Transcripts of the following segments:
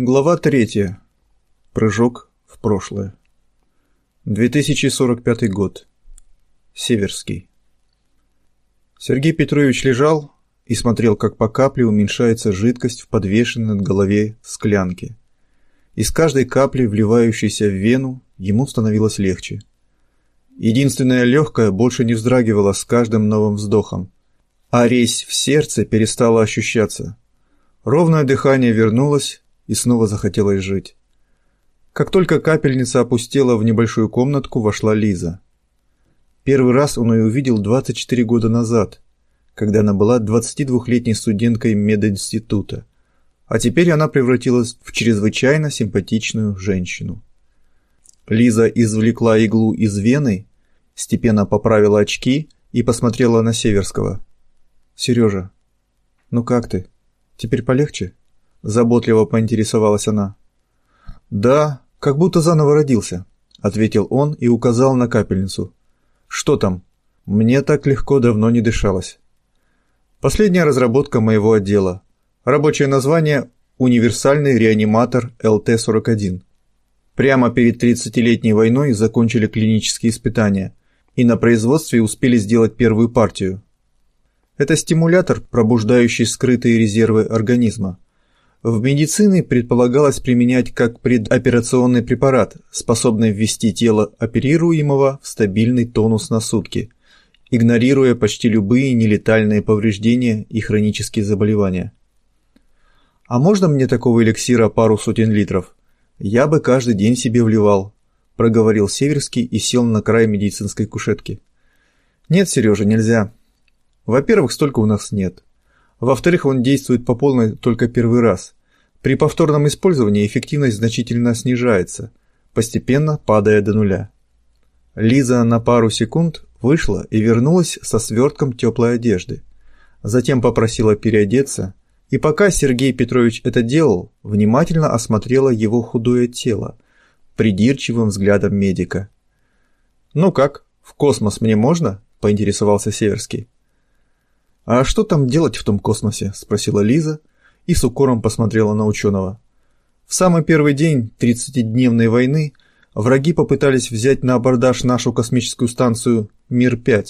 Глава третья. Прыжок в прошлое. 2045 год. Северский. Сергей Петрович лежал и смотрел, как по капле уменьшается жидкость в подвешенной над голове склянке. Из каждой капли, вливающейся в вену, ему становилось легче. Единственное легкое больше не вздрагивало с каждым новым вздохом, а резь в сердце перестала ощущаться. Ровное дыхание вернулось, и снова захотелось жить. Как только капельница опустела в небольшую комнатку, вошла Лиза. Первый раз он ее увидел 24 года назад, когда она была 22-летней студенткой мединститута, а теперь она превратилась в чрезвычайно симпатичную женщину. Лиза извлекла иглу из вены, степенно поправила очки и посмотрела на Северского. «Сережа, ну как ты? Теперь полегче?» Заботливо поинтересовалась она. «Да, как будто заново родился», — ответил он и указал на капельницу. «Что там? Мне так легко давно не дышалось». Последняя разработка моего отдела. Рабочее название «Универсальный реаниматор ЛТ-41». Прямо перед 30-летней войной закончили клинические испытания и на производстве успели сделать первую партию. Это стимулятор, пробуждающий скрытые резервы организма. В медицине предполагалось применять как предоперационный препарат, способный ввести тело оперируемого в стабильный тонус на сутки, игнорируя почти любые нелетальные повреждения и хронические заболевания. «А можно мне такого эликсира пару сотен литров? Я бы каждый день себе вливал», – проговорил Северский и сел на край медицинской кушетки. «Нет, Сережа, нельзя. Во-первых, столько у нас нет. Во-вторых, он действует по полной только первый раз. При повторном использовании эффективность значительно снижается, постепенно падая до нуля. Лиза на пару секунд вышла и вернулась со свертком теплой одежды. Затем попросила переодеться, и пока Сергей Петрович это делал, внимательно осмотрела его худое тело, придирчивым взглядом медика. «Ну как, в космос мне можно?» – поинтересовался Северский. «А что там делать в том космосе?» – спросила Лиза и с укором посмотрела на ученого. В самый первый день 30-дневной войны враги попытались взять на абордаж нашу космическую станцию «Мир-5»,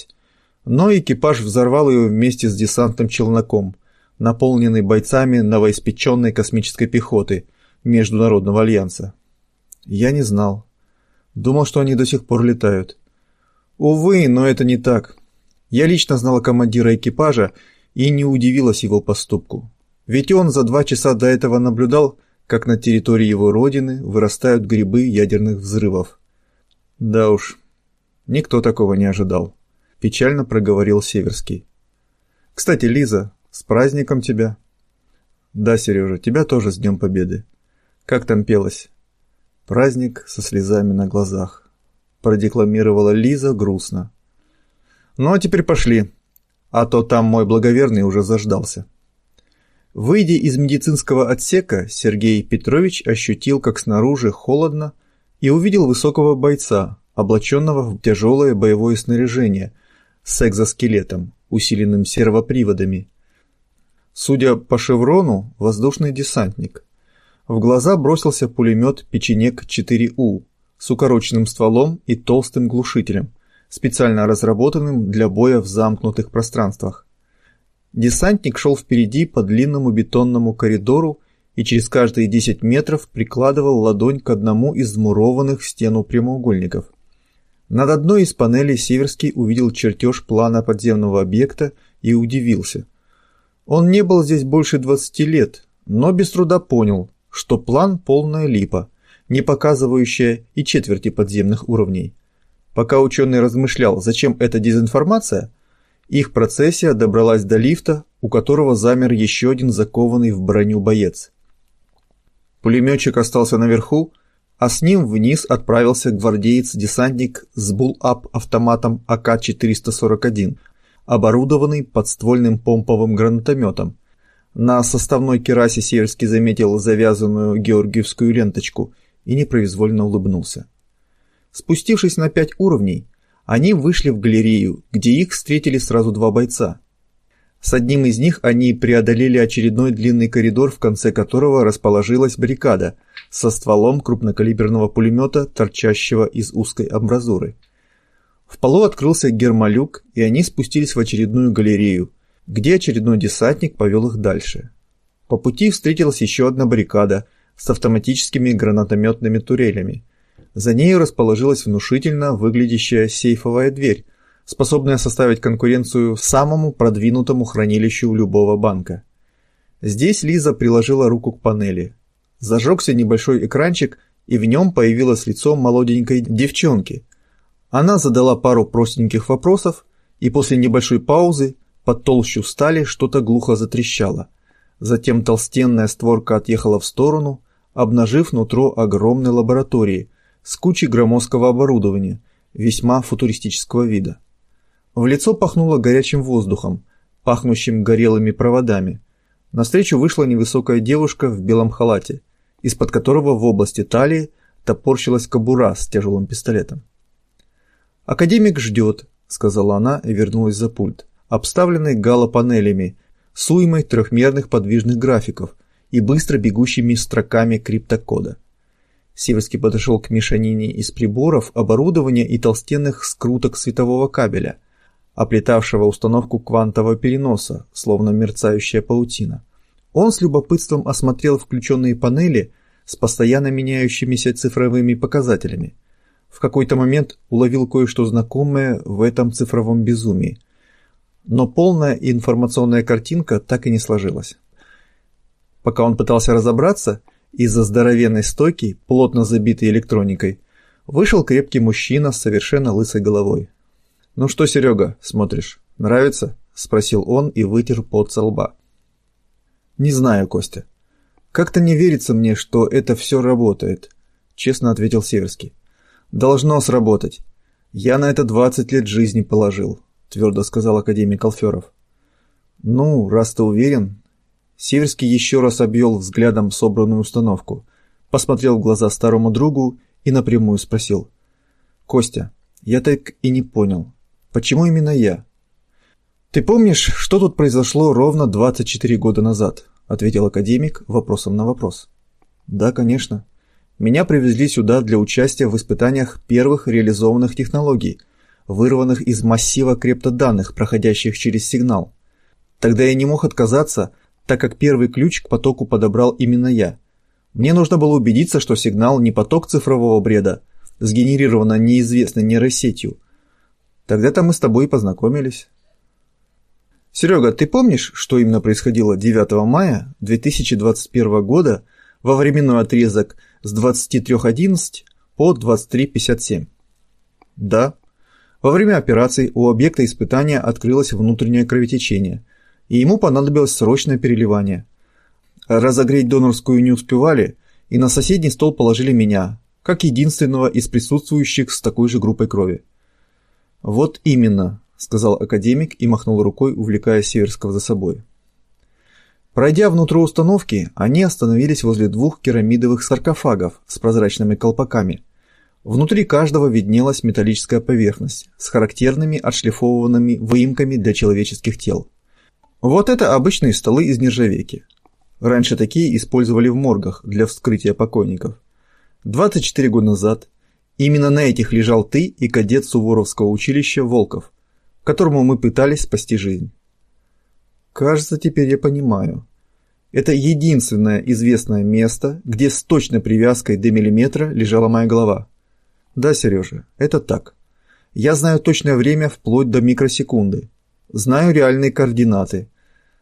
но экипаж взорвал ее вместе с десантным челноком, наполненный бойцами новоиспеченной космической пехоты Международного альянса. Я не знал. Думал, что они до сих пор летают. Увы, но это не так. Я лично знала командира экипажа и не удивилась его поступку. Ведь он за два часа до этого наблюдал, как на территории его родины вырастают грибы ядерных взрывов. Да уж, никто такого не ожидал. Печально проговорил Северский. Кстати, Лиза, с праздником тебя. Да, Сережа, тебя тоже с Днем Победы. Как там пелось? Праздник со слезами на глазах. Продекламировала Лиза грустно. Ну а теперь пошли, а то там мой благоверный уже заждался. Выйдя из медицинского отсека, Сергей Петрович ощутил, как снаружи холодно, и увидел высокого бойца, облаченного в тяжелое боевое снаряжение с экзоскелетом, усиленным сервоприводами. Судя по шеврону, воздушный десантник. В глаза бросился пулемет «Печенек 4У» с укороченным стволом и толстым глушителем, специально разработанным для боя в замкнутых пространствах. Десантник шел впереди по длинному бетонному коридору и через каждые 10 метров прикладывал ладонь к одному из вмурованных в стену прямоугольников. Над одной из панелей Северский увидел чертеж плана подземного объекта и удивился. Он не был здесь больше 20 лет, но без труда понял, что план полная липа, не показывающая и четверти подземных уровней. Пока ученый размышлял, зачем эта дезинформация, их процессия добралась до лифта, у которого замер еще один закованный в броню боец. Пулеметчик остался наверху, а с ним вниз отправился гвардеец-десантник с булл-ап автоматом АК-441, оборудованный подствольным помповым гранатометом. На составной керасе Северский заметил завязанную георгиевскую ленточку и непроизвольно улыбнулся. Спустившись на пять уровней, они вышли в галерею, где их встретили сразу два бойца. С одним из них они преодолели очередной длинный коридор, в конце которого расположилась баррикада со стволом крупнокалиберного пулемета, торчащего из узкой амбразуры. В полу открылся гермолюк, и они спустились в очередную галерею, где очередной десантник повел их дальше. По пути встретилась еще одна баррикада с автоматическими гранатометными турелями. За нею расположилась внушительно выглядящая сейфовая дверь, способная составить конкуренцию самому продвинутому хранилищу любого банка. Здесь Лиза приложила руку к панели. Зажегся небольшой экранчик, и в нем появилось лицо молоденькой девчонки. Она задала пару простеньких вопросов, и после небольшой паузы под толщу стали что-то глухо затрещало. Затем толстенная створка отъехала в сторону, обнажив нутро огромной лаборатории с кучей громоздкого оборудования, весьма футуристического вида. В лицо пахнуло горячим воздухом, пахнущим горелыми проводами. Навстречу вышла невысокая девушка в белом халате, из-под которого в области талии топорщилась кобура с тяжелым пистолетом. «Академик ждет», — сказала она и вернулась за пульт, обставленный галопанелями, с уймой трехмерных подвижных графиков и быстро бегущими строками криптокода. Северский подошел к мешанине из приборов, оборудования и толстенных скруток светового кабеля — оплетавшего установку квантового переноса, словно мерцающая паутина. Он с любопытством осмотрел включенные панели с постоянно меняющимися цифровыми показателями. В какой-то момент уловил кое-что знакомое в этом цифровом безумии. Но полная информационная картинка так и не сложилась. Пока он пытался разобраться, из-за здоровенной стойки, плотно забитой электроникой, вышел крепкий мужчина с совершенно лысой головой. «Ну что, Серега, смотришь, нравится?» – спросил он и вытер пот со лба. «Не знаю, Костя. Как-то не верится мне, что это все работает», – честно ответил Северский. «Должно сработать. Я на это 20 лет жизни положил», – твердо сказал академик Алферов. «Ну, раз ты уверен...» Северский еще раз обвел взглядом собранную установку, посмотрел в глаза старому другу и напрямую спросил. «Костя, я так и не понял, Почему именно я? Ты помнишь, что тут произошло ровно 24 года назад? Ответил академик вопросом на вопрос. Да, конечно. Меня привезли сюда для участия в испытаниях первых реализованных технологий, вырванных из массива криптоданных, проходящих через сигнал. Тогда я не мог отказаться, так как первый ключ к потоку подобрал именно я. Мне нужно было убедиться, что сигнал не поток цифрового бреда, сгенерировано неизвестной нейросетью, Тогда-то мы с тобой и познакомились. Серега, ты помнишь, что именно происходило 9 мая 2021 года во временной отрезок с 23.11 по 23.57? Да. Во время операции у объекта испытания открылось внутреннее кровотечение, и ему понадобилось срочное переливание. Разогреть донорскую не успевали, и на соседний стол положили меня, как единственного из присутствующих с такой же группой крови. «Вот именно», — сказал академик и махнул рукой, увлекая Северского за собой. Пройдя внутрь установки, они остановились возле двух керамидовых саркофагов с прозрачными колпаками. Внутри каждого виднелась металлическая поверхность с характерными отшлифованными выемками для человеческих тел. Вот это обычные столы из нержавейки. Раньше такие использовали в моргах для вскрытия покойников. 24 года назад Именно на этих лежал ты и кадет Суворовского училища Волков, которому мы пытались спасти жизнь. Кажется, теперь я понимаю. Это единственное известное место, где с точной привязкой до миллиметра лежала моя голова. Да, Сережа, это так. Я знаю точное время вплоть до микросекунды. Знаю реальные координаты.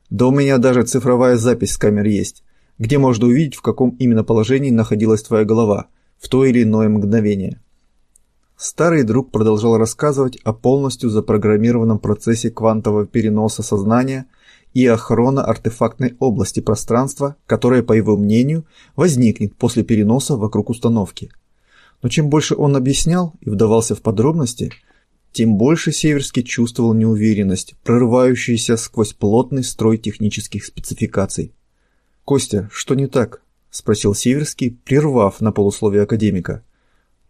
Да у меня даже цифровая запись с камер есть, где можно увидеть, в каком именно положении находилась твоя голова в то или иное мгновение. Старый друг продолжал рассказывать о полностью запрограммированном процессе квантового переноса сознания и охрона артефактной области пространства, которая, по его мнению, возникнет после переноса вокруг установки. Но чем больше он объяснял и вдавался в подробности, тем больше Северский чувствовал неуверенность, прорывающуюся сквозь плотный строй технических спецификаций. «Костя, что не так?» – спросил Северский, прервав на полусловие академика.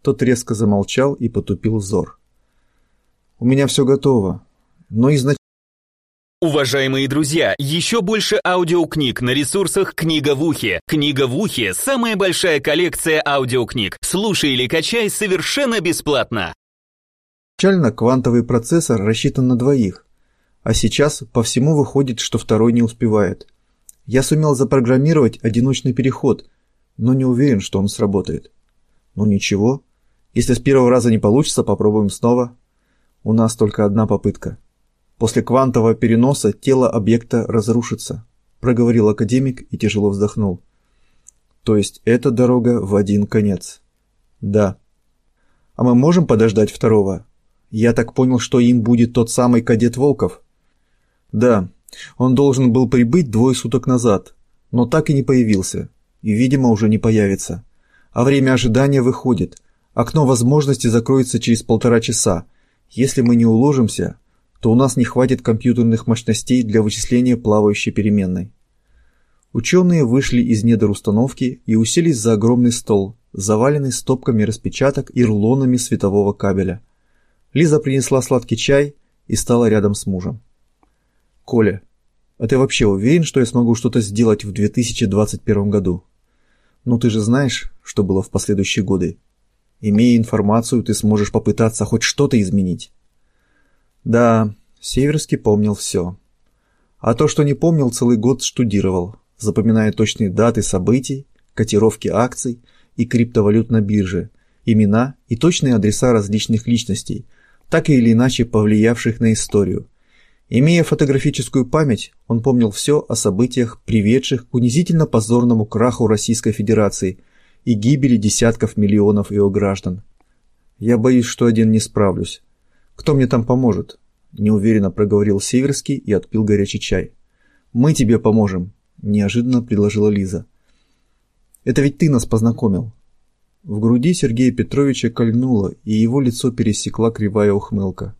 Тот резко замолчал и потупил взор. «У меня все готово, но изначально Уважаемые друзья, еще больше аудиокниг на ресурсах «Книга в ухе». «Книга в ухе» — самая большая коллекция аудиокниг. Слушай или качай совершенно бесплатно. Изначально квантовый процессор рассчитан на двоих, а сейчас по всему выходит, что второй не успевает. Я сумел запрограммировать одиночный переход, но не уверен, что он сработает. Ну ничего, если с первого раза не получится, попробуем снова. У нас только одна попытка. После квантового переноса тело объекта разрушится, проговорил академик и тяжело вздохнул. То есть эта дорога в один конец. Да. А мы можем подождать второго? Я так понял, что им будет тот самый кадет Волков. Да. Он должен был прибыть двое суток назад, но так и не появился, и, видимо, уже не появится. А время ожидания выходит. Окно возможности закроется через полтора часа. Если мы не уложимся, то у нас не хватит компьютерных мощностей для вычисления плавающей переменной. Ученые вышли из недр установки и уселись за огромный стол, заваленный стопками распечаток и рулонами светового кабеля. Лиза принесла сладкий чай и стала рядом с мужем. «Коля, а ты вообще уверен, что я смогу что-то сделать в 2021 году? Ну ты же знаешь, что было в последующие годы. Имея информацию, ты сможешь попытаться хоть что-то изменить». Да, Северский помнил все. А то, что не помнил, целый год штудировал, запоминая точные даты событий, котировки акций и криптовалют на бирже, имена и точные адреса различных личностей, так или иначе повлиявших на историю. Имея фотографическую память, он помнил все о событиях, приведших к унизительно позорному краху Российской Федерации и гибели десятков миллионов его граждан. Я боюсь, что один не справлюсь. Кто мне там поможет? Неуверенно проговорил Северский и отпил горячий чай. Мы тебе поможем, неожиданно предложила Лиза. Это ведь ты нас познакомил. В груди Сергея Петровича кольнуло, и его лицо пересекла кривая ухмылка.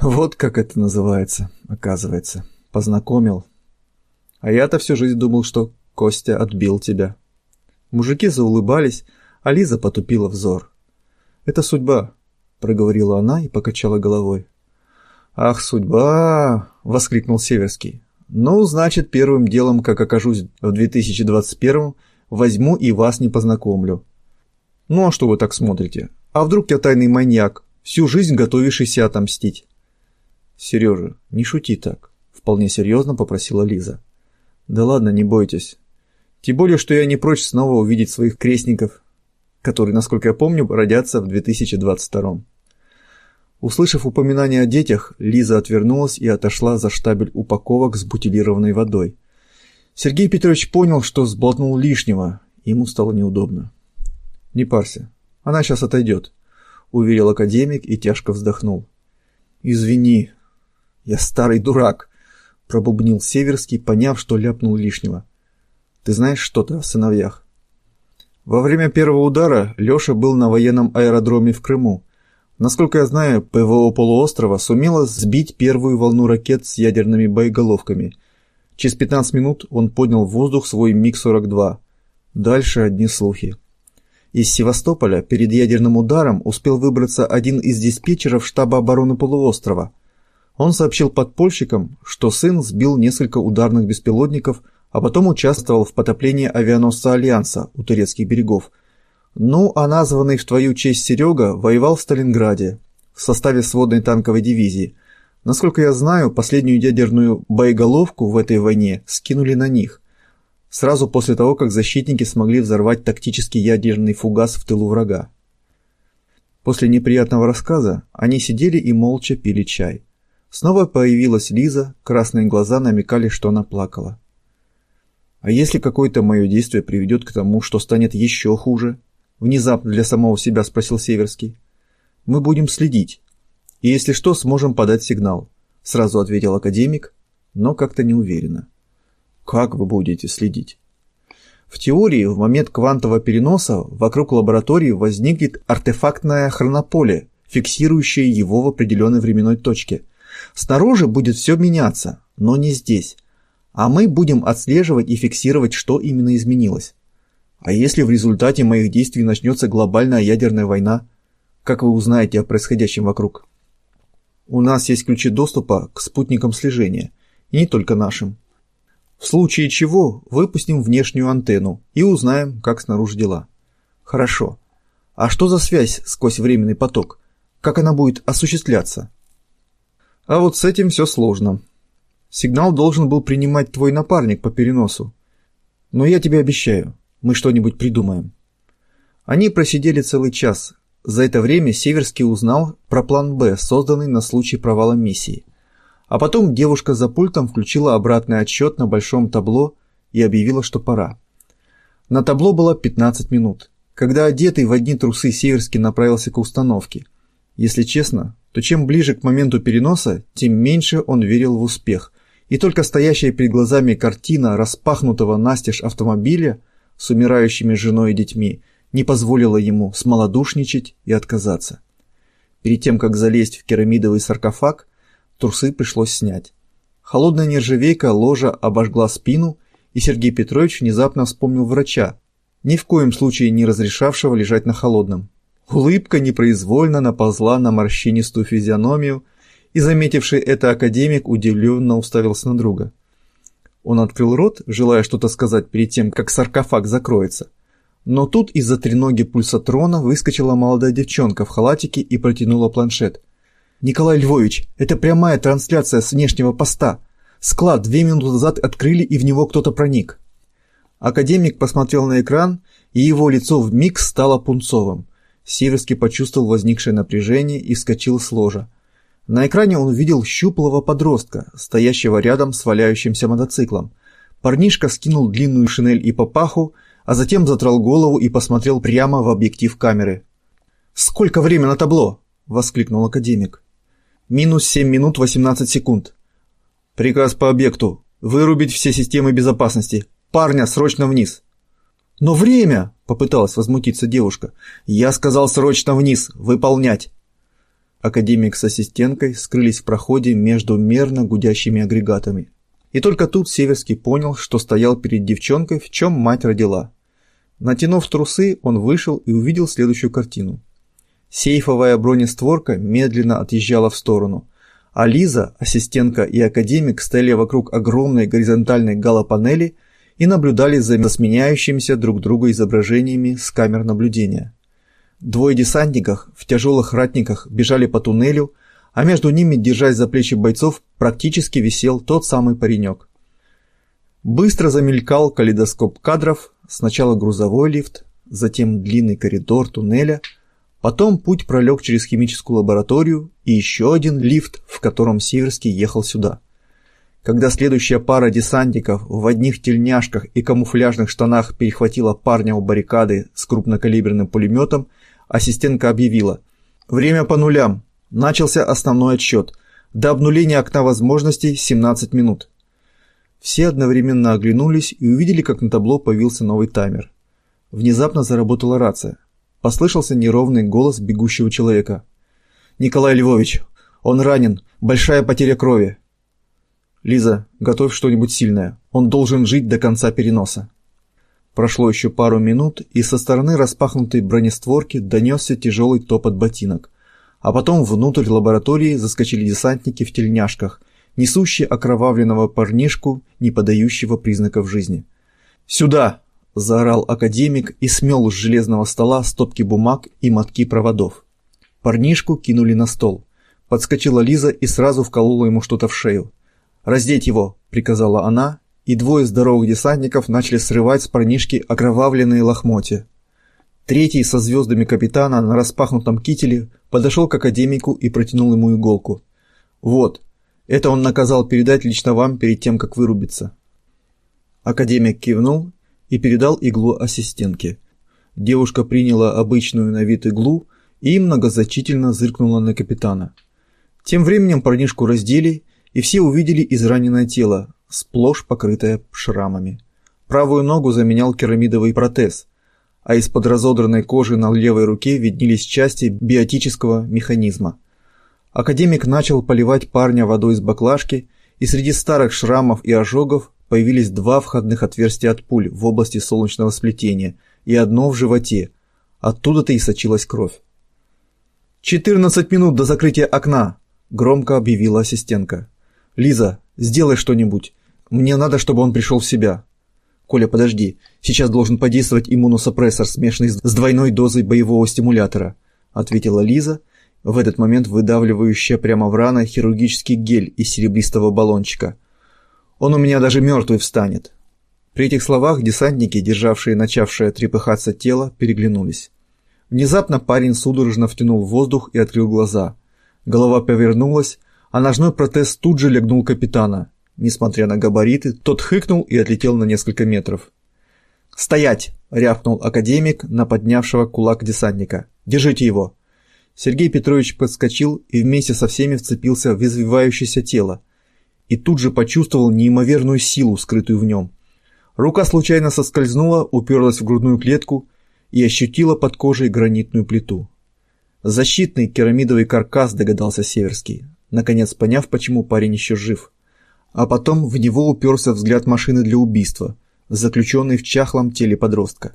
Вот как это называется, оказывается. Познакомил. А я-то всю жизнь думал, что Костя отбил тебя. Мужики заулыбались, а Лиза потупила взор. Это судьба, проговорила она и покачала головой. Ах, судьба, воскликнул Северский. Ну, значит, первым делом, как окажусь в 2021, возьму и вас не познакомлю. Ну а что вы так смотрите? А вдруг я тайный маньяк, всю жизнь готовившийся отомстить? Сережа, не шути так, вполне серьезно попросила Лиза. Да ладно, не бойтесь. Тем более, что я не прочь снова увидеть своих крестников, которые, насколько я помню, родятся в 2022. Услышав упоминание о детях, Лиза отвернулась и отошла за штабель упаковок с бутилированной водой. Сергей Петрович понял, что сболтнул лишнего, ему стало неудобно. «Не парься, она сейчас отойдет», — уверил академик и тяжко вздохнул. «Извини, я старый дурак», — пробубнил Северский, поняв, что ляпнул лишнего. «Ты знаешь что-то о сыновьях?» Во время первого удара Лёша был на военном аэродроме в Крыму. Насколько я знаю, ПВО полуострова сумело сбить первую волну ракет с ядерными боеголовками. Через 15 минут он поднял в воздух свой МиГ-42. Дальше одни слухи. Из Севастополя перед ядерным ударом успел выбраться один из диспетчеров штаба обороны полуострова. Он сообщил подпольщикам, что сын сбил несколько ударных беспилотников, а потом участвовал в потоплении авианосца Альянса у турецких берегов – ну, а названный в твою честь Серега воевал в Сталинграде в составе сводной танковой дивизии. Насколько я знаю, последнюю ядерную боеголовку в этой войне скинули на них. Сразу после того, как защитники смогли взорвать тактический ядерный фугас в тылу врага. После неприятного рассказа они сидели и молча пили чай. Снова появилась Лиза, красные глаза намекали, что она плакала. А если какое-то мое действие приведет к тому, что станет еще хуже? Внезапно для самого себя спросил Северский. Мы будем следить. И если что, сможем подать сигнал. Сразу ответил академик, но как-то неуверенно. Как вы будете следить? В теории, в момент квантового переноса вокруг лаборатории возникнет артефактное хронополе, фиксирующее его в определенной временной точке. Снаружи будет все меняться, но не здесь. А мы будем отслеживать и фиксировать, что именно изменилось. А если в результате моих действий начнется глобальная ядерная война, как вы узнаете о происходящем вокруг? У нас есть ключи доступа к спутникам слежения, и не только нашим. В случае чего выпустим внешнюю антенну и узнаем, как снаружи дела. Хорошо. А что за связь сквозь временный поток? Как она будет осуществляться? А вот с этим все сложно. Сигнал должен был принимать твой напарник по переносу. Но я тебе обещаю, мы что-нибудь придумаем. Они просидели целый час. За это время Северский узнал про план «Б», созданный на случай провала миссии. А потом девушка за пультом включила обратный отсчет на большом табло и объявила, что пора. На табло было 15 минут. Когда одетый в одни трусы Северский направился к установке. Если честно, то чем ближе к моменту переноса, тем меньше он верил в успех. И только стоящая перед глазами картина распахнутого настежь автомобиля с умирающими женой и детьми не позволила ему смолодушничать и отказаться. Перед тем, как залезть в керамидовый саркофаг, трусы пришлось снять. Холодная нержавейка ложа обожгла спину, и Сергей Петрович внезапно вспомнил врача, ни в коем случае не разрешавшего лежать на холодном. Улыбка непроизвольно наползла на морщинистую физиономию, и, заметивший это академик, удивленно уставился на друга. Он открыл рот, желая что-то сказать перед тем, как саркофаг закроется. Но тут из-за треноги пульсатрона выскочила молодая девчонка в халатике и протянула планшет. «Николай Львович, это прямая трансляция с внешнего поста. Склад две минуты назад открыли, и в него кто-то проник». Академик посмотрел на экран, и его лицо вмиг стало пунцовым. Северский почувствовал возникшее напряжение и вскочил с ложа. На экране он увидел щуплого подростка, стоящего рядом с валяющимся мотоциклом. Парнишка скинул длинную шинель и папаху, а затем затрал голову и посмотрел прямо в объектив камеры. «Сколько время на табло?» – воскликнул академик. «Минус 7 минут 18 секунд». «Приказ по объекту. Вырубить все системы безопасности. Парня срочно вниз». «Но время!» – попыталась возмутиться девушка. «Я сказал срочно вниз. Выполнять!» Академик с ассистенткой скрылись в проходе между мерно гудящими агрегатами. И только тут Северский понял, что стоял перед девчонкой, в чем мать родила. Натянув трусы, он вышел и увидел следующую картину. Сейфовая бронестворка медленно отъезжала в сторону, а Лиза, ассистентка и академик стояли вокруг огромной горизонтальной галопанели и наблюдали за сменяющимися друг друга изображениями с камер наблюдения. Двое десантников в тяжелых ратниках бежали по туннелю, а между ними, держась за плечи бойцов, практически висел тот самый паренек. Быстро замелькал калейдоскоп кадров, Сначала грузовой лифт, затем длинный коридор туннеля, потом путь пролег через химическую лабораторию и еще один лифт, в котором Северский ехал сюда. Когда следующая пара десантников в одних тельняшках и камуфляжных штанах перехватила парня у баррикады с крупнокалиберным пулеметом, ассистентка объявила «Время по нулям. Начался основной отсчет. До обнуления окна возможностей 17 минут». Все одновременно оглянулись и увидели, как на табло появился новый таймер. Внезапно заработала рация. Послышался неровный голос бегущего человека. «Николай Львович, он ранен, большая потеря крови». «Лиза, готовь что-нибудь сильное, он должен жить до конца переноса». Прошло еще пару минут, и со стороны распахнутой бронестворки донесся тяжелый топот ботинок. А потом внутрь лаборатории заскочили десантники в тельняшках несущий окровавленного парнишку, не подающего признаков жизни. «Сюда!» – заорал академик и смел с железного стола стопки бумаг и мотки проводов. Парнишку кинули на стол. Подскочила Лиза и сразу вколола ему что-то в шею. «Раздеть его!» – приказала она, и двое здоровых десантников начали срывать с парнишки окровавленные лохмотья. Третий со звездами капитана на распахнутом кителе подошел к академику и протянул ему иголку. «Вот, это он наказал передать лично вам перед тем, как вырубиться. Академик кивнул и передал иглу ассистентке. Девушка приняла обычную на вид иглу и многозначительно зыркнула на капитана. Тем временем парнишку раздели, и все увидели израненное тело, сплошь покрытое шрамами. Правую ногу заменял керамидовый протез, а из-под разодранной кожи на левой руке виднелись части биотического механизма – Академик начал поливать парня водой из баклажки, и среди старых шрамов и ожогов появились два входных отверстия от пуль в области солнечного сплетения и одно в животе. Оттуда-то и сочилась кровь. «Четырнадцать минут до закрытия окна!» Громко объявила ассистентка. «Лиза, сделай что-нибудь. Мне надо, чтобы он пришел в себя». «Коля, подожди. Сейчас должен подействовать иммуносупрессор, смешанный с двойной дозой боевого стимулятора», ответила Лиза, в этот момент выдавливающая прямо в рано хирургический гель из серебристого баллончика. «Он у меня даже мертвый встанет». При этих словах десантники, державшие начавшее трепыхаться тело, переглянулись. Внезапно парень судорожно втянул воздух и открыл глаза. Голова повернулась, а ножной протез тут же легнул капитана. Несмотря на габариты, тот хыкнул и отлетел на несколько метров. «Стоять!» — рявкнул академик на поднявшего кулак десантника. «Держите его!» Сергей Петрович подскочил и вместе со всеми вцепился в извивающееся тело. И тут же почувствовал неимоверную силу, скрытую в нем. Рука случайно соскользнула, уперлась в грудную клетку и ощутила под кожей гранитную плиту. Защитный керамидовый каркас, догадался Северский, наконец поняв, почему парень еще жив. А потом в него уперся взгляд машины для убийства, заключенный в чахлом теле подростка.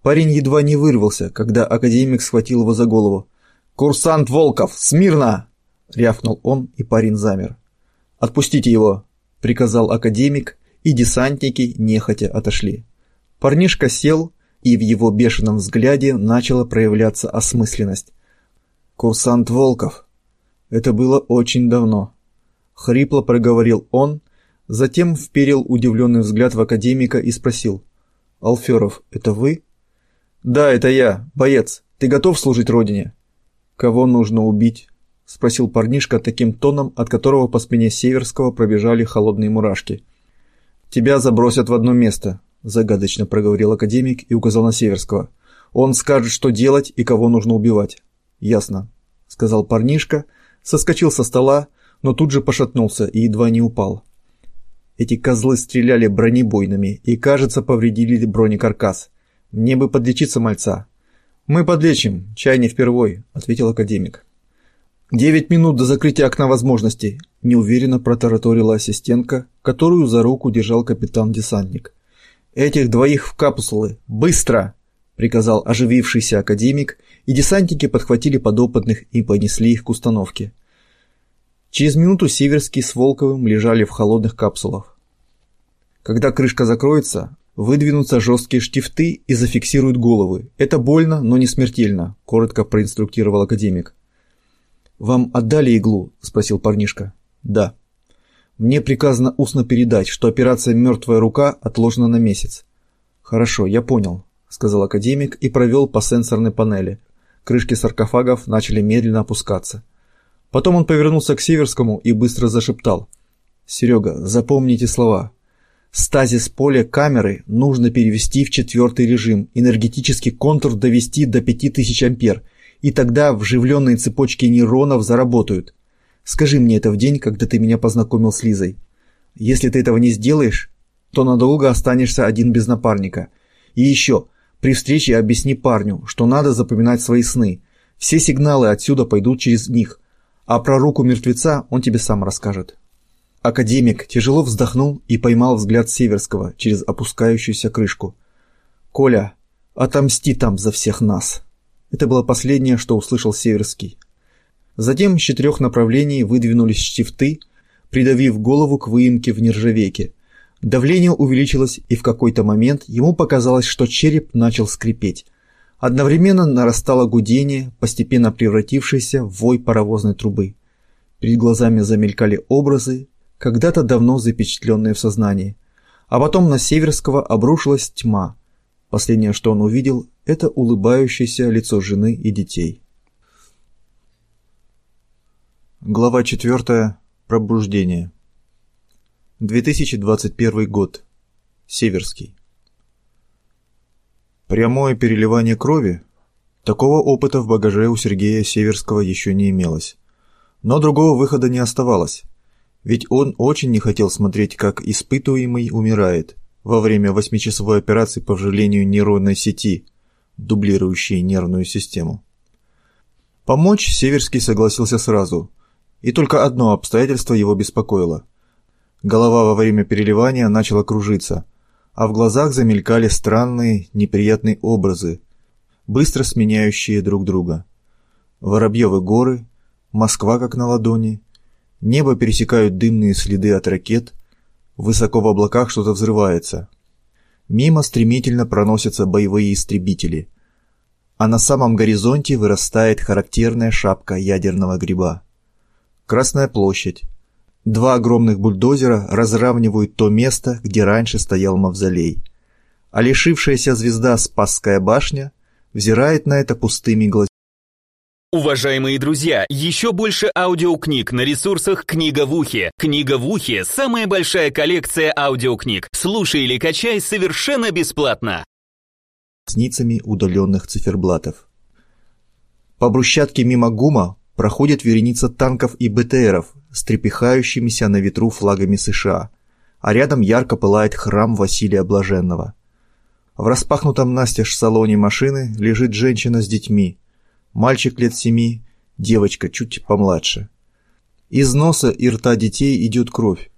Парень едва не вырвался, когда академик схватил его за голову. «Курсант Волков! Смирно!» — рявкнул он, и парень замер. «Отпустите его!» — приказал академик, и десантники нехотя отошли. Парнишка сел, и в его бешеном взгляде начала проявляться осмысленность. «Курсант Волков!» Это было очень давно. Хрипло проговорил он, затем вперил удивленный взгляд в академика и спросил. «Алферов, это вы?» «Да, это я, боец. Ты готов служить родине?» «Кого нужно убить?» — спросил парнишка таким тоном, от которого по спине Северского пробежали холодные мурашки. «Тебя забросят в одно место», — загадочно проговорил академик и указал на Северского. «Он скажет, что делать и кого нужно убивать». «Ясно», — сказал парнишка, соскочил со стола, но тут же пошатнулся и едва не упал. Эти козлы стреляли бронебойными и, кажется, повредили бронекаркас. Мне бы подлечиться мальца. Мы подлечим, чай не впервой, ответил академик. «Девять минут до закрытия окна возможностей», – неуверенно протараторила ассистентка, которую за руку держал капитан-десантник. «Этих двоих в капсулы! Быстро!» – приказал оживившийся академик, и десантники подхватили подопытных и понесли их к установке. Через минуту Северский с Волковым лежали в холодных капсулах. Когда крышка закроется, выдвинутся жесткие штифты и зафиксируют головы. Это больно, но не смертельно, коротко проинструктировал академик. «Вам отдали иглу?» – спросил парнишка. «Да». «Мне приказано устно передать, что операция «Мертвая рука» отложена на месяц». «Хорошо, я понял», – сказал академик и провел по сенсорной панели. Крышки саркофагов начали медленно опускаться. Потом он повернулся к Северскому и быстро зашептал. «Серега, запомните слова. Стазис поля камеры нужно перевести в четвертый режим, энергетический контур довести до 5000 ампер – и тогда вживленные цепочки нейронов заработают. Скажи мне это в день, когда ты меня познакомил с Лизой. Если ты этого не сделаешь, то надолго останешься один без напарника. И еще, при встрече объясни парню, что надо запоминать свои сны. Все сигналы отсюда пойдут через них, а про руку мертвеца он тебе сам расскажет. Академик тяжело вздохнул и поймал взгляд Северского через опускающуюся крышку. «Коля, отомсти там за всех нас!» Это было последнее, что услышал Северский. Затем с четырех направлений выдвинулись штифты, придавив голову к выемке в нержавейке. Давление увеличилось, и в какой-то момент ему показалось, что череп начал скрипеть. Одновременно нарастало гудение, постепенно превратившееся в вой паровозной трубы. Перед глазами замелькали образы, когда-то давно запечатленные в сознании. А потом на Северского обрушилась тьма. Последнее, что он увидел, это улыбающееся лицо жены и детей. Глава 4. Пробуждение. 2021 год. Северский. Прямое переливание крови? Такого опыта в багаже у Сергея Северского еще не имелось. Но другого выхода не оставалось. Ведь он очень не хотел смотреть, как испытуемый умирает во время восьмичасовой операции по вживлению нейронной сети – дублирующие нервную систему. Помочь Северский согласился сразу, и только одно обстоятельство его беспокоило. Голова во время переливания начала кружиться, а в глазах замелькали странные, неприятные образы, быстро сменяющие друг друга. Воробьевы горы, Москва как на ладони. Небо пересекают дымные следы от ракет. Высоко в облаках что-то взрывается. Мимо стремительно проносятся боевые истребители. А на самом горизонте вырастает характерная шапка ядерного гриба. Красная площадь. Два огромных бульдозера разравнивают то место, где раньше стоял мавзолей. А лишившаяся звезда Спасская башня взирает на это пустыми глазами. Уважаемые друзья, еще больше аудиокниг на ресурсах «Книга в ухе». «Книга в ухе» — самая большая коллекция аудиокниг. Слушай или качай совершенно бесплатно. Сницами удаленных циферблатов. По брусчатке мимо ГУМа проходит вереница танков и БТРов с трепехающимися на ветру флагами США, а рядом ярко пылает храм Василия Блаженного. В распахнутом настежь салоне машины лежит женщина с детьми – Мальчик лет семи, девочка чуть помладше. Из носа и рта детей идет кровь,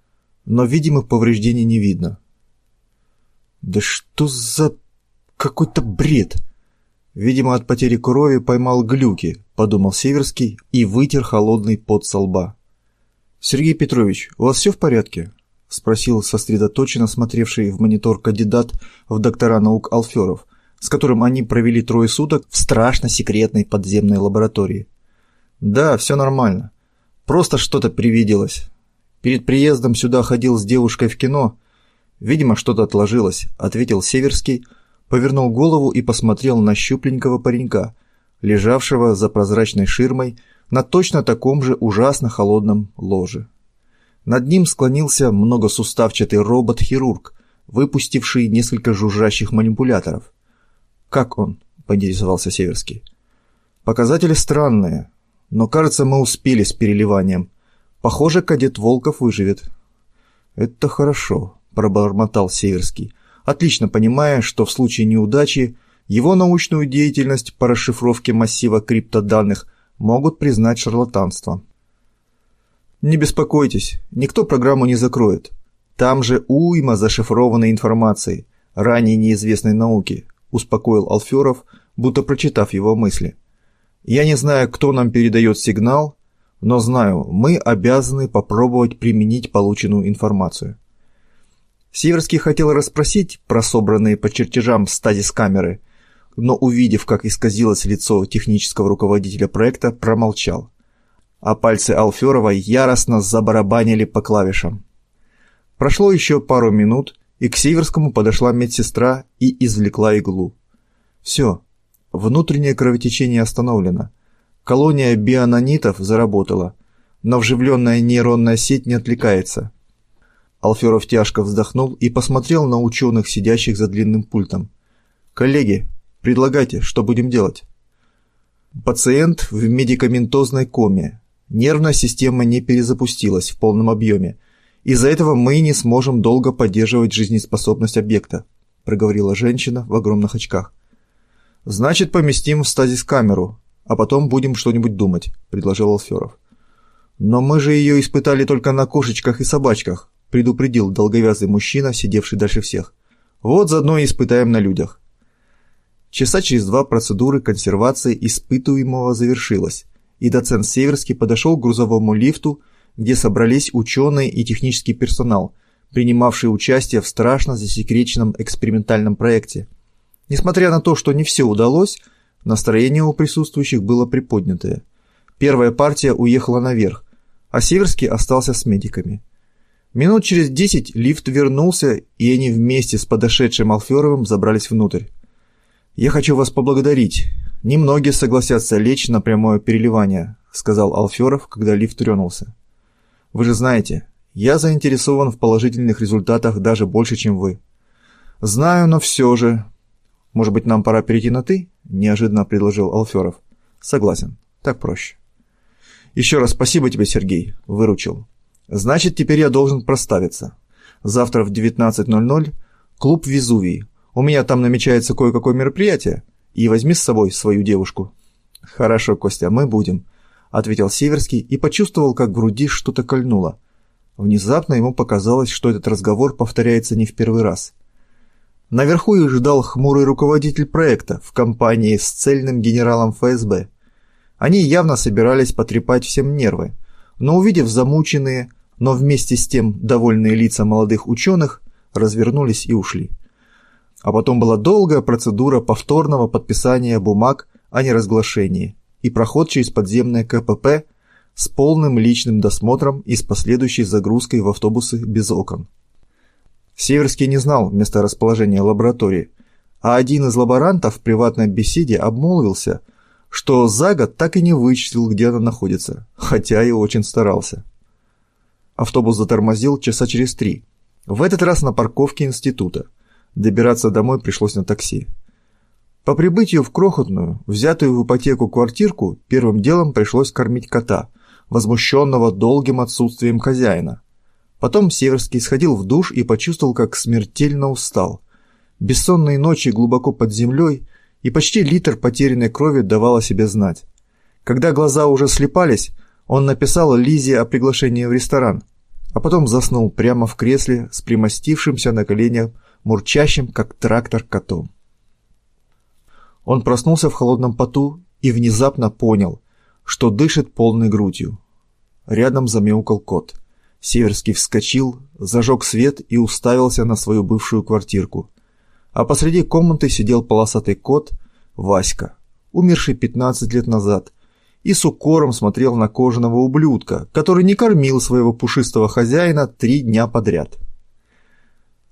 но видимых повреждений не видно. Да что за какой-то бред! Видимо, от потери крови поймал глюки, подумал Северский и вытер холодный пот со лба. «Сергей Петрович, у вас все в порядке?» — спросил сосредоточенно смотревший в монитор кандидат в доктора наук Алферов, с которым они провели трое суток в страшно секретной подземной лаборатории. Да, все нормально. Просто что-то привиделось. Перед приездом сюда ходил с девушкой в кино. Видимо, что-то отложилось, ответил Северский, повернул голову и посмотрел на щупленького паренька, лежавшего за прозрачной ширмой на точно таком же ужасно холодном ложе. Над ним склонился многосуставчатый робот-хирург, выпустивший несколько жужжащих манипуляторов. «Как он?» – поинтересовался Северский. «Показатели странные, но, кажется, мы успели с переливанием. Похоже, кадет Волков выживет». «Это хорошо», – пробормотал Северский, отлично понимая, что в случае неудачи его научную деятельность по расшифровке массива криптоданных могут признать шарлатанством. «Не беспокойтесь, никто программу не закроет. Там же уйма зашифрованной информации, ранее неизвестной науки, успокоил Алферов, будто прочитав его мысли. Я не знаю, кто нам передает сигнал, но знаю, мы обязаны попробовать применить полученную информацию. Северский хотел расспросить про собранные по чертежам стазис камеры, но увидев, как исказилось лицо технического руководителя проекта, промолчал. А пальцы Алферова яростно забарабанили по клавишам. Прошло еще пару минут, и к Северскому подошла медсестра и извлекла иглу. Все, внутреннее кровотечение остановлено. Колония бионанитов заработала, но вживленная нейронная сеть не отвлекается. Алферов тяжко вздохнул и посмотрел на ученых, сидящих за длинным пультом. «Коллеги, предлагайте, что будем делать?» Пациент в медикаментозной коме. Нервная система не перезапустилась в полном объеме, из-за этого мы не сможем долго поддерживать жизнеспособность объекта, проговорила женщина в огромных очках. Значит, поместим в стазис-камеру, а потом будем что-нибудь думать, предложил Алферов. Но мы же ее испытали только на кошечках и собачках, предупредил долговязый мужчина, сидевший дальше всех. Вот заодно и испытаем на людях. Часа через два процедуры консервации испытуемого завершилась, и доцент Северский подошел к грузовому лифту где собрались ученые и технический персонал, принимавшие участие в страшно засекреченном экспериментальном проекте. Несмотря на то, что не все удалось, настроение у присутствующих было приподнятое. Первая партия уехала наверх, а Северский остался с медиками. Минут через десять лифт вернулся, и они вместе с подошедшим Алферовым забрались внутрь. «Я хочу вас поблагодарить. Немногие согласятся лечь на прямое переливание», сказал Алферов, когда лифт тронулся. Вы же знаете, я заинтересован в положительных результатах даже больше, чем вы. Знаю, но все же. Может быть, нам пора перейти на «ты»? Неожиданно предложил Алферов. Согласен. Так проще. Еще раз спасибо тебе, Сергей. Выручил. Значит, теперь я должен проставиться. Завтра в 19.00 клуб «Везувий». У меня там намечается кое-какое мероприятие. И возьми с собой свою девушку. Хорошо, Костя, мы будем. — ответил Северский и почувствовал, как в груди что-то кольнуло. Внезапно ему показалось, что этот разговор повторяется не в первый раз. Наверху их ждал хмурый руководитель проекта в компании с цельным генералом ФСБ. Они явно собирались потрепать всем нервы, но увидев замученные, но вместе с тем довольные лица молодых ученых, развернулись и ушли. А потом была долгая процедура повторного подписания бумаг о неразглашении и проход через подземное КПП с полным личным досмотром и с последующей загрузкой в автобусы без окон. Северский не знал месторасположения лаборатории, а один из лаборантов в приватной беседе обмолвился, что за год так и не вычислил, где она находится, хотя и очень старался. Автобус затормозил часа через три. В этот раз на парковке института. Добираться домой пришлось на такси. По прибытию в крохотную, взятую в ипотеку квартирку, первым делом пришлось кормить кота, возмущенного долгим отсутствием хозяина. Потом Северский сходил в душ и почувствовал, как смертельно устал. Бессонные ночи глубоко под землей и почти литр потерянной крови давал о себе знать. Когда глаза уже слепались, он написал Лизе о приглашении в ресторан, а потом заснул прямо в кресле с примостившимся на коленях мурчащим, как трактор, котом. Он проснулся в холодном поту и внезапно понял, что дышит полной грудью. Рядом замяукал кот. Северский вскочил, зажег свет и уставился на свою бывшую квартирку. А посреди комнаты сидел полосатый кот Васька, умерший 15 лет назад, и с укором смотрел на кожаного ублюдка, который не кормил своего пушистого хозяина три дня подряд.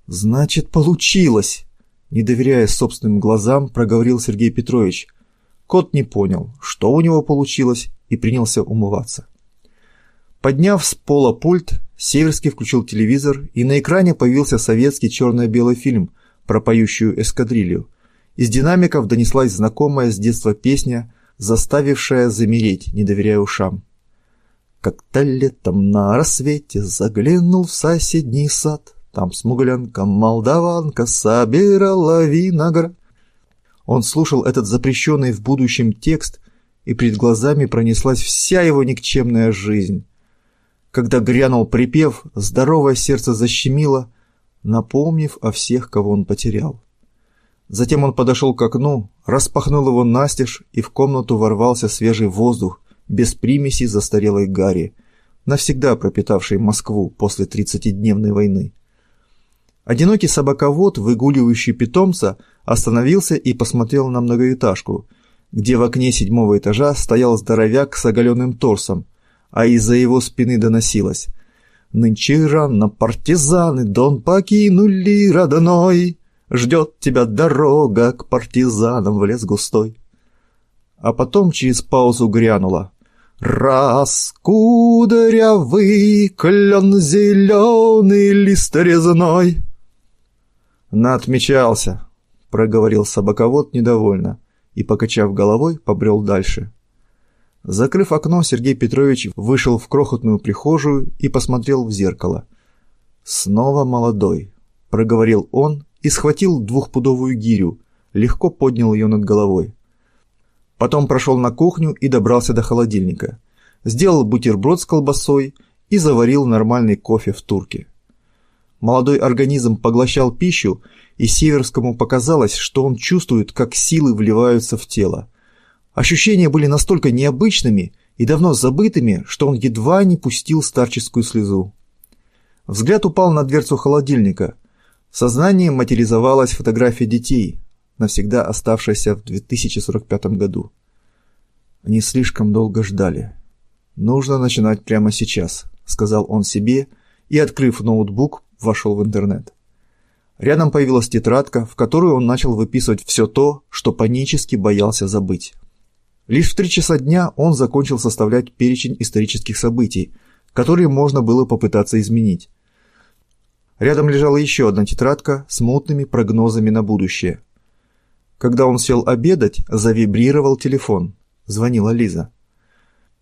«Значит, получилось!» Не доверяя собственным глазам, проговорил Сергей Петрович. Кот не понял, что у него получилось, и принялся умываться. Подняв с пола пульт, Северский включил телевизор, и на экране появился советский черно-белый фильм про поющую эскадрилью. Из динамиков донеслась знакомая с детства песня, заставившая замереть, не доверяя ушам. Как-то летом на рассвете заглянул в соседний сад, там смуглянка-молдаванка собирала виноград. Он слушал этот запрещенный в будущем текст, и перед глазами пронеслась вся его никчемная жизнь. Когда грянул припев, здоровое сердце защемило, напомнив о всех, кого он потерял. Затем он подошел к окну, распахнул его настежь, и в комнату ворвался свежий воздух, без примеси застарелой гари, навсегда пропитавшей Москву после тридцатидневной войны. Одинокий собаковод, выгуливающий питомца, остановился и посмотрел на многоэтажку, где в окне седьмого этажа стоял здоровяк с оголенным торсом, а из-за его спины доносилось Нынче рано партизаны Дон покинули родной, Ждет тебя дорога к партизанам в лес густой. А потом через паузу грянула. Раскудрявый клен зеленый лист резной. «Наотмечался», — проговорил собаковод недовольно и, покачав головой, побрел дальше. Закрыв окно, Сергей Петрович вышел в крохотную прихожую и посмотрел в зеркало. «Снова молодой», — проговорил он и схватил двухпудовую гирю, легко поднял ее над головой. Потом прошел на кухню и добрался до холодильника. Сделал бутерброд с колбасой и заварил нормальный кофе в турке. Молодой организм поглощал пищу, и Северскому показалось, что он чувствует, как силы вливаются в тело. Ощущения были настолько необычными и давно забытыми, что он едва не пустил старческую слезу. Взгляд упал на дверцу холодильника. В сознании материализовалась фотография детей, навсегда оставшаяся в 2045 году. Они слишком долго ждали. «Нужно начинать прямо сейчас», — сказал он себе и, открыв ноутбук, вошел в интернет. Рядом появилась тетрадка, в которую он начал выписывать все то, что панически боялся забыть. Лишь в три часа дня он закончил составлять перечень исторических событий, которые можно было попытаться изменить. Рядом лежала еще одна тетрадка с мутными прогнозами на будущее. Когда он сел обедать, завибрировал телефон. Звонила Лиза.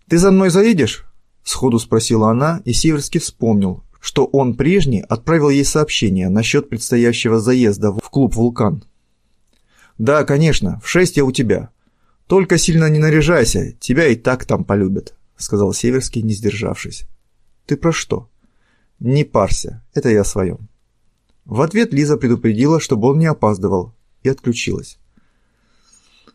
«Ты за мной заедешь?» – сходу спросила она, и Северский вспомнил, что он прежний отправил ей сообщение насчет предстоящего заезда в клуб «Вулкан». «Да, конечно, в шесть я у тебя. «Только сильно не наряжайся, тебя и так там полюбят», — сказал Северский, не сдержавшись. «Ты про что?» «Не парься, это я о своем». В ответ Лиза предупредила, чтобы он не опаздывал, и отключилась.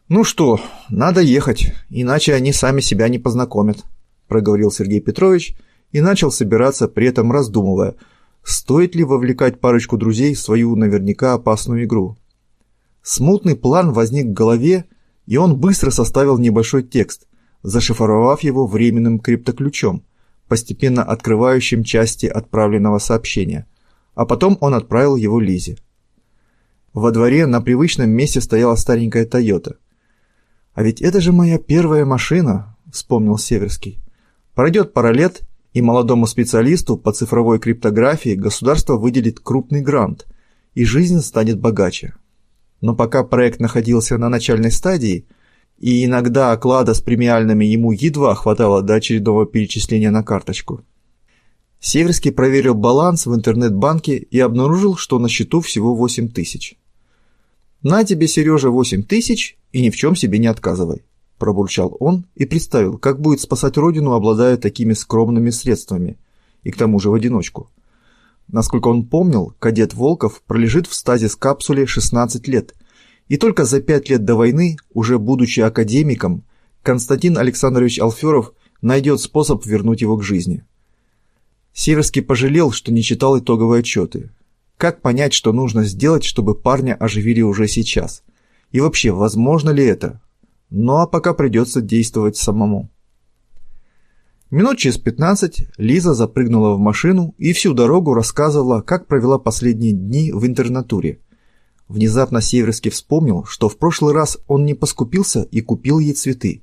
«Ну что, надо ехать, иначе они сами себя не познакомят», – проговорил Сергей Петрович и начал собираться, при этом раздумывая, стоит ли вовлекать парочку друзей в свою наверняка опасную игру. Смутный план возник в голове, и он быстро составил небольшой текст, зашифровав его временным криптоключом, постепенно открывающим части отправленного сообщения, а потом он отправил его Лизе. Во дворе на привычном месте стояла старенькая «Тойота». «А ведь это же моя первая машина», — вспомнил Северский. «Пройдет пара лет, и молодому специалисту по цифровой криптографии государство выделит крупный грант, и жизнь станет богаче. Но пока проект находился на начальной стадии, и иногда оклада с премиальными ему едва хватало до очередного перечисления на карточку. Северский проверил баланс в интернет-банке и обнаружил, что на счету всего 8 тысяч. «На тебе, Сережа, 8 тысяч, и ни в чем себе не отказывай», – пробурчал он и представил, как будет спасать родину, обладая такими скромными средствами, и к тому же в одиночку. Насколько он помнил, кадет Волков пролежит в стазис-капсуле 16 лет, и только за 5 лет до войны, уже будучи академиком, Константин Александрович Алферов найдет способ вернуть его к жизни. Северский пожалел, что не читал итоговые отчеты. Как понять, что нужно сделать, чтобы парня оживили уже сейчас? И вообще, возможно ли это? Ну а пока придется действовать самому. Минут через пятнадцать Лиза запрыгнула в машину и всю дорогу рассказывала, как провела последние дни в интернатуре. Внезапно Северский вспомнил, что в прошлый раз он не поскупился и купил ей цветы.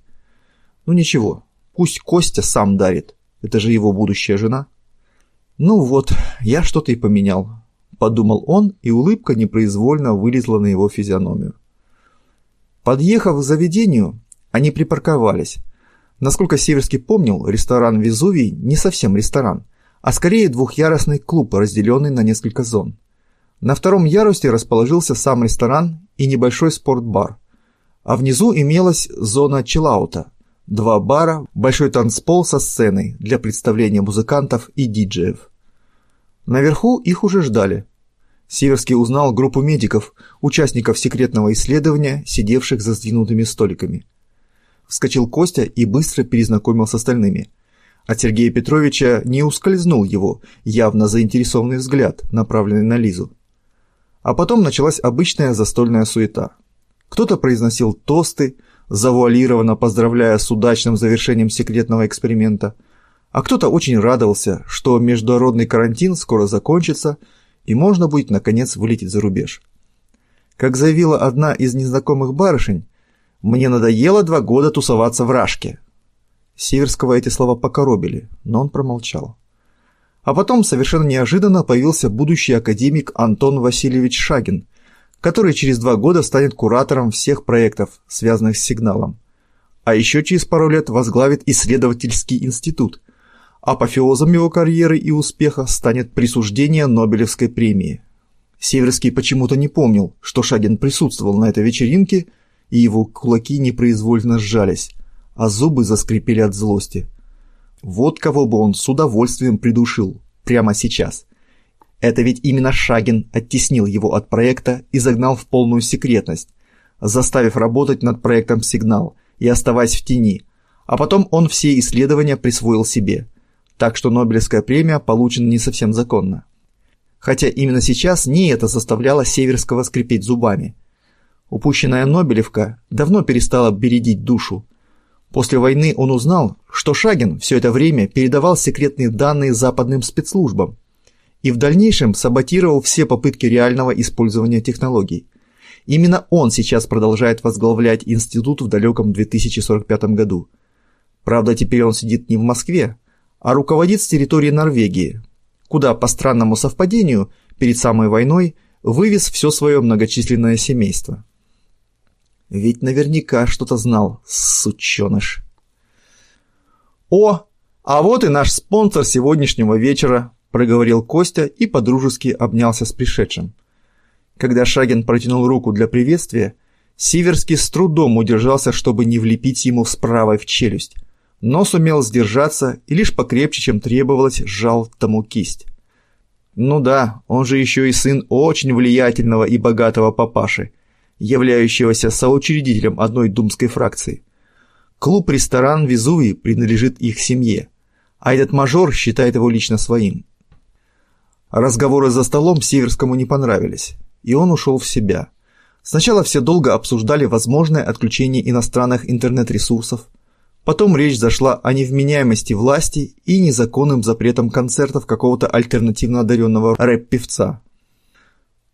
Ну ничего, пусть Костя сам дарит, это же его будущая жена. Ну вот, я что-то и поменял, подумал он, и улыбка непроизвольно вылезла на его физиономию. Подъехав к заведению, они припарковались. Насколько Северский помнил, ресторан «Везувий» не совсем ресторан, а скорее двухъярусный клуб, разделенный на несколько зон. На втором ярусе расположился сам ресторан и небольшой спортбар, а внизу имелась зона чиллаута, два бара, большой танцпол со сценой для представления музыкантов и диджеев. Наверху их уже ждали. Северский узнал группу медиков, участников секретного исследования, сидевших за сдвинутыми столиками. Вскочил Костя и быстро перезнакомил с остальными. От Сергея Петровича не ускользнул его явно заинтересованный взгляд, направленный на Лизу. А потом началась обычная застольная суета. Кто-то произносил тосты, завуалированно поздравляя с удачным завершением секретного эксперимента – а кто-то очень радовался, что международный карантин скоро закончится и можно будет наконец вылететь за рубеж. Как заявила одна из незнакомых барышень, «Мне надоело два года тусоваться в Рашке». Северского эти слова покоробили, но он промолчал. А потом совершенно неожиданно появился будущий академик Антон Васильевич Шагин, который через два года станет куратором всех проектов, связанных с сигналом. А еще через пару лет возглавит исследовательский институт – Апофеозом его карьеры и успеха станет присуждение Нобелевской премии. Северский почему-то не помнил, что Шагин присутствовал на этой вечеринке, и его кулаки непроизвольно сжались, а зубы заскрипели от злости. Вот кого бы он с удовольствием придушил прямо сейчас. Это ведь именно Шагин оттеснил его от проекта и загнал в полную секретность, заставив работать над проектом «Сигнал» и оставаясь в тени, а потом он все исследования присвоил себе – так что Нобелевская премия получена не совсем законно. Хотя именно сейчас не это заставляло Северского скрипеть зубами. Упущенная Нобелевка давно перестала бередить душу. После войны он узнал, что Шагин все это время передавал секретные данные западным спецслужбам и в дальнейшем саботировал все попытки реального использования технологий. Именно он сейчас продолжает возглавлять институт в далеком 2045 году. Правда, теперь он сидит не в Москве, а руководит с территории Норвегии, куда по странному совпадению перед самой войной вывез все свое многочисленное семейство. Ведь наверняка что-то знал, сученыш. «О, а вот и наш спонсор сегодняшнего вечера», – проговорил Костя и подружески обнялся с пришедшим. Когда Шагин протянул руку для приветствия, Сиверский с трудом удержался, чтобы не влепить ему с правой в челюсть – но сумел сдержаться и лишь покрепче, чем требовалось, сжал тому кисть. Ну да, он же еще и сын очень влиятельного и богатого папаши. являющегося соучредителем одной думской фракции. Клуб-ресторан «Везувий» принадлежит их семье, а этот мажор считает его лично своим. Разговоры за столом Северскому не понравились, и он ушел в себя. Сначала все долго обсуждали возможное отключение иностранных интернет-ресурсов, потом речь зашла о невменяемости власти и незаконным запретом концертов какого-то альтернативно одаренного рэп-певца.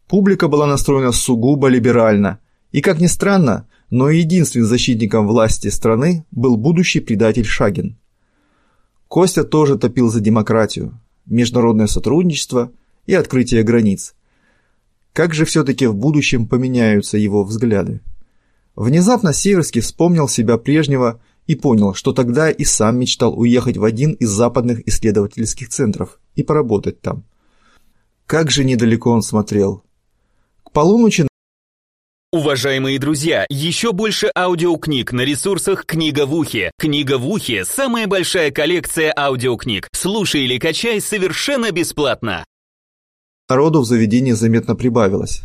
Публика была настроена сугубо либерально, и, как ни странно, но единственным защитником власти страны был будущий предатель Шагин. Костя тоже топил за демократию, международное сотрудничество и открытие границ. Как же все-таки в будущем поменяются его взгляды? Внезапно Северский вспомнил себя прежнего и понял, что тогда и сам мечтал уехать в один из западных исследовательских центров и поработать там. Как же недалеко он смотрел. К полуночи Уважаемые друзья, еще больше аудиокниг на ресурсах «Книга в ухе». «Книга в ухе» — самая большая коллекция аудиокниг. Слушай или качай совершенно бесплатно. Народу в заведении заметно прибавилось.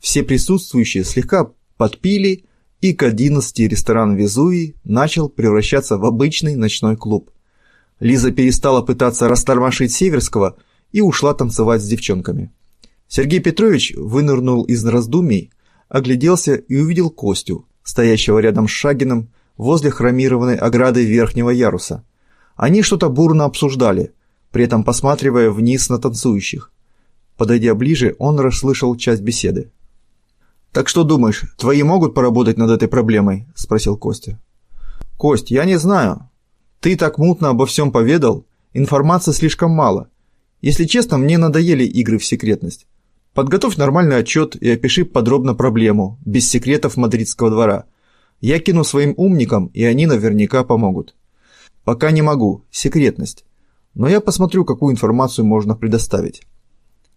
Все присутствующие слегка подпили, и к 11 ресторан «Везуи» начал превращаться в обычный ночной клуб. Лиза перестала пытаться растормошить Северского и ушла танцевать с девчонками. Сергей Петрович вынырнул из раздумий, огляделся и увидел Костю, стоящего рядом с Шагиным возле хромированной ограды верхнего яруса. Они что-то бурно обсуждали, при этом посматривая вниз на танцующих. Подойдя ближе, он расслышал часть беседы. «Так что думаешь, твои могут поработать над этой проблемой?» – спросил Костя. «Кость, я не знаю. Ты так мутно обо всем поведал, информации слишком мало. Если честно, мне надоели игры в секретность. Подготовь нормальный отчет и опиши подробно проблему, без секретов мадридского двора. Я кину своим умникам, и они наверняка помогут. Пока не могу, секретность. Но я посмотрю, какую информацию можно предоставить.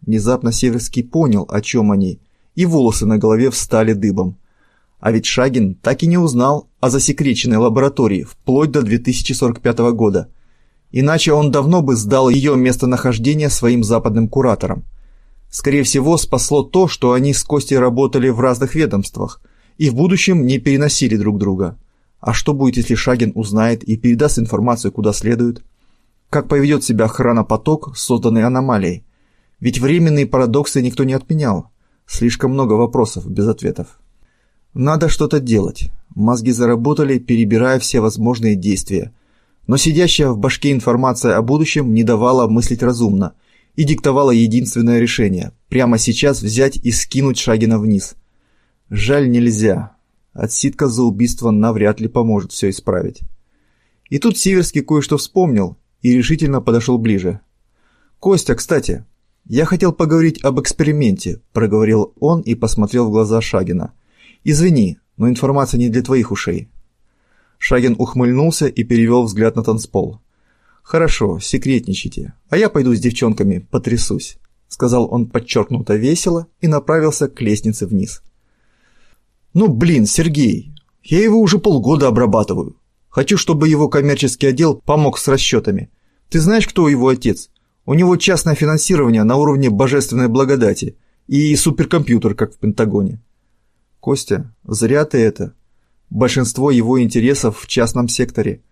Внезапно Северский понял, о чем они, и волосы на голове встали дыбом. А ведь Шагин так и не узнал о засекреченной лаборатории вплоть до 2045 года. Иначе он давно бы сдал ее местонахождение своим западным кураторам – Скорее всего, спасло то, что они с Костей работали в разных ведомствах и в будущем не переносили друг друга. А что будет, если Шагин узнает и передаст информацию куда следует? Как поведет себя охрана поток, созданный аномалией? Ведь временные парадоксы никто не отменял. Слишком много вопросов без ответов. Надо что-то делать. Мозги заработали, перебирая все возможные действия. Но сидящая в башке информация о будущем не давала мыслить разумно – и диктовала единственное решение – прямо сейчас взять и скинуть Шагина вниз. Жаль, нельзя. Отсидка за убийство навряд ли поможет все исправить. И тут Сиверский кое-что вспомнил и решительно подошел ближе. «Костя, кстати, я хотел поговорить об эксперименте», – проговорил он и посмотрел в глаза Шагина. «Извини, но информация не для твоих ушей». Шагин ухмыльнулся и перевел взгляд на танцпол. «Хорошо, секретничайте, а я пойду с девчонками потрясусь», сказал он подчеркнуто весело и направился к лестнице вниз. «Ну блин, Сергей, я его уже полгода обрабатываю. Хочу, чтобы его коммерческий отдел помог с расчетами. Ты знаешь, кто его отец? У него частное финансирование на уровне божественной благодати и суперкомпьютер, как в Пентагоне». «Костя, зря ты это. Большинство его интересов в частном секторе –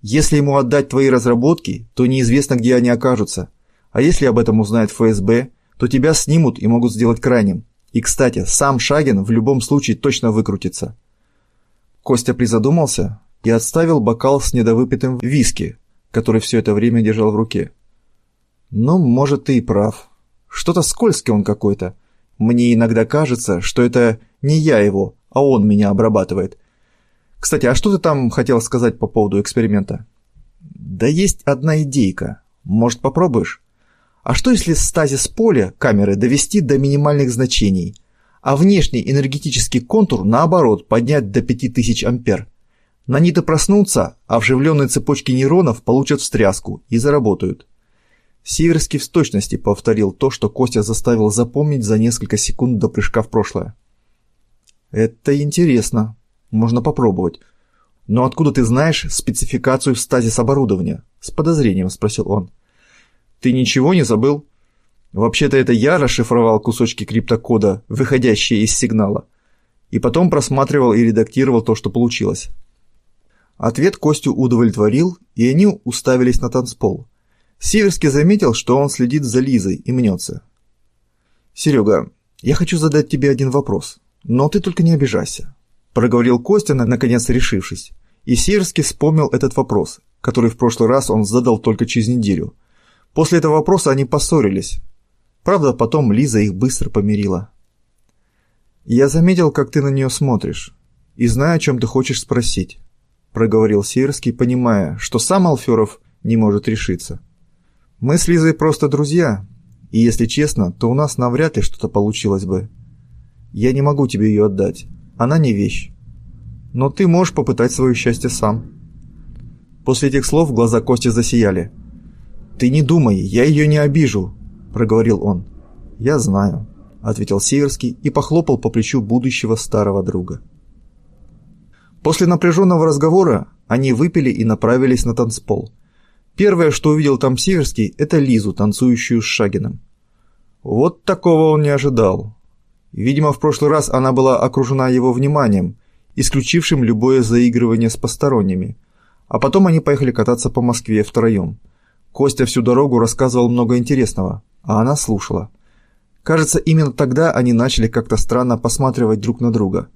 если ему отдать твои разработки, то неизвестно, где они окажутся. А если об этом узнает ФСБ, то тебя снимут и могут сделать крайним. И, кстати, сам Шагин в любом случае точно выкрутится. Костя призадумался и отставил бокал с недовыпитым виски, который все это время держал в руке. Ну, может, ты и прав. Что-то скользкий он какой-то. Мне иногда кажется, что это не я его, а он меня обрабатывает – кстати, а что ты там хотел сказать по поводу эксперимента? Да есть одна идейка. Может, попробуешь? А что если стазис поля камеры довести до минимальных значений, а внешний энергетический контур, наоборот, поднять до 5000 ампер? Наниты проснутся, а вживленные цепочки нейронов получат встряску и заработают. Сиверский в точности повторил то, что Костя заставил запомнить за несколько секунд до прыжка в прошлое. «Это интересно», можно попробовать. Но откуда ты знаешь спецификацию стазис оборудования? С подозрением спросил он. Ты ничего не забыл? Вообще-то это я расшифровал кусочки криптокода, выходящие из сигнала. и потом просматривал и редактировал то, что получилось. Ответ Костю удовлетворил, и они уставились на танцпол. Сиверский заметил, что он следит за Лизой и мнется. «Серега, я хочу задать тебе один вопрос, но ты только не обижайся», проговорил Костя, наконец решившись. И Сиверский вспомнил этот вопрос, который в прошлый раз он задал только через неделю. После этого вопроса они поссорились. Правда, потом Лиза их быстро помирила. «Я заметил, как ты на нее смотришь, и знаю, о чем ты хочешь спросить», проговорил Сиверский, понимая, что сам Алферов не может решиться. Мы с Лизой просто друзья, и если честно, то у нас навряд ли что-то получилось бы. Я не могу тебе ее отдать, она не вещь. Но ты можешь попытать свое счастье сам. После этих слов глаза Кости засияли. «Ты не думай, я ее не обижу», – проговорил он. «Я знаю», – ответил Северский и похлопал по плечу будущего старого друга. После напряженного разговора они выпили и направились на танцпол – Первое, что увидел там Сиверский, это Лизу, танцующую с Шагиным. Вот такого он не ожидал. Видимо, в прошлый раз она была окружена его вниманием, исключившим любое заигрывание с посторонними. А потом они поехали кататься по Москве втроем. Костя всю дорогу рассказывал много интересного, а она слушала. Кажется, именно тогда они начали как-то странно посматривать друг на друга.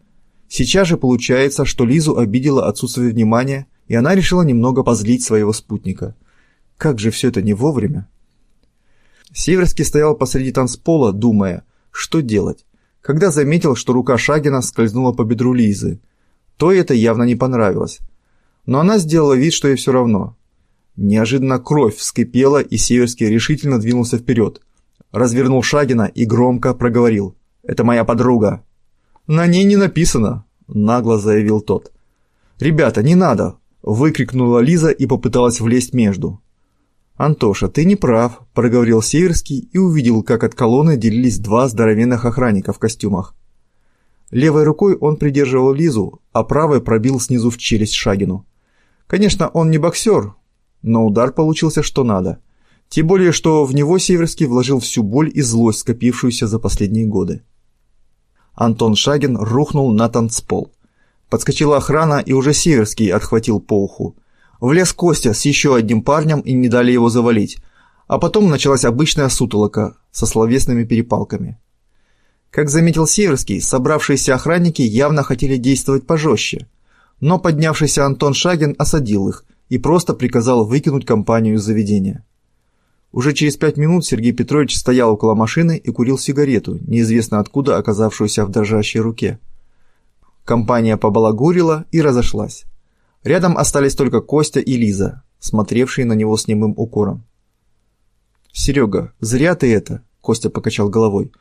Сейчас же получается, что Лизу обидело отсутствие внимания, и она решила немного позлить своего спутника – как же все это не вовремя? Северский стоял посреди танцпола, думая, что делать, когда заметил, что рука Шагина скользнула по бедру Лизы. То это явно не понравилось. Но она сделала вид, что ей все равно. Неожиданно кровь вскипела, и Северский решительно двинулся вперед. Развернул Шагина и громко проговорил. «Это моя подруга». «На ней не написано», – нагло заявил тот. «Ребята, не надо!» – выкрикнула Лиза и попыталась влезть между. «Антоша, ты не прав», – проговорил Северский и увидел, как от колонны делились два здоровенных охранника в костюмах. Левой рукой он придерживал Лизу, а правой пробил снизу в челюсть Шагину. Конечно, он не боксер, но удар получился что надо. Тем более, что в него Северский вложил всю боль и злость, скопившуюся за последние годы. Антон Шагин рухнул на танцпол. Подскочила охрана, и уже Северский отхватил по уху. Влез Костя с еще одним парнем и не дали его завалить. А потом началась обычная сутолока со словесными перепалками. Как заметил Северский, собравшиеся охранники явно хотели действовать пожестче. Но поднявшийся Антон Шагин осадил их и просто приказал выкинуть компанию из заведения. Уже через пять минут Сергей Петрович стоял около машины и курил сигарету, неизвестно откуда оказавшуюся в дрожащей руке. Компания побалагурила и разошлась. Рядом остались только Костя и Лиза, смотревшие на него с немым укором. «Серега, зря ты это!» – Костя покачал головой.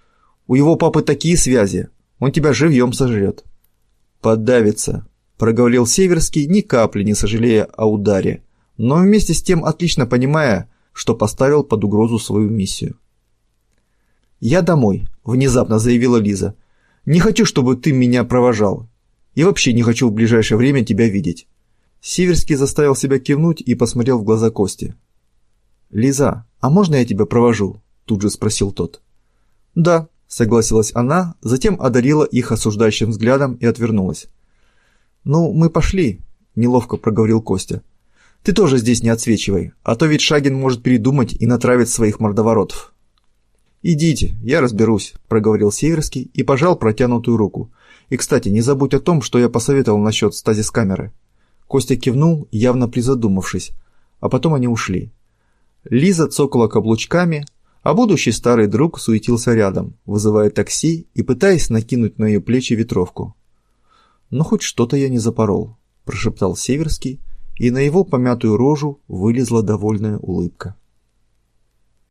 «У его папы такие связи, он тебя живьем сожрет». «Подавится», – проговорил Северский, ни капли не сожалея о ударе, но вместе с тем отлично понимая, что поставил под угрозу свою миссию. «Я домой», – внезапно заявила Лиза. «Не хочу, чтобы ты меня провожал. И вообще не хочу в ближайшее время тебя видеть. Сиверский заставил себя кивнуть и посмотрел в глаза Кости. «Лиза, а можно я тебя провожу?» – тут же спросил тот. «Да», – согласилась она, затем одарила их осуждающим взглядом и отвернулась. «Ну, мы пошли», – неловко проговорил Костя. «Ты тоже здесь не отсвечивай, а то ведь Шагин может передумать и натравить своих мордоворотов». «Идите, я разберусь», – проговорил Северский и пожал протянутую руку. «И, кстати, не забудь о том, что я посоветовал насчет стазис-камеры». Костя кивнул, явно призадумавшись, а потом они ушли. Лиза цокала каблучками, а будущий старый друг суетился рядом, вызывая такси и пытаясь накинуть на ее плечи ветровку. «Ну, хоть что-то я не запорол», – прошептал Северский, и на его помятую рожу вылезла довольная улыбка.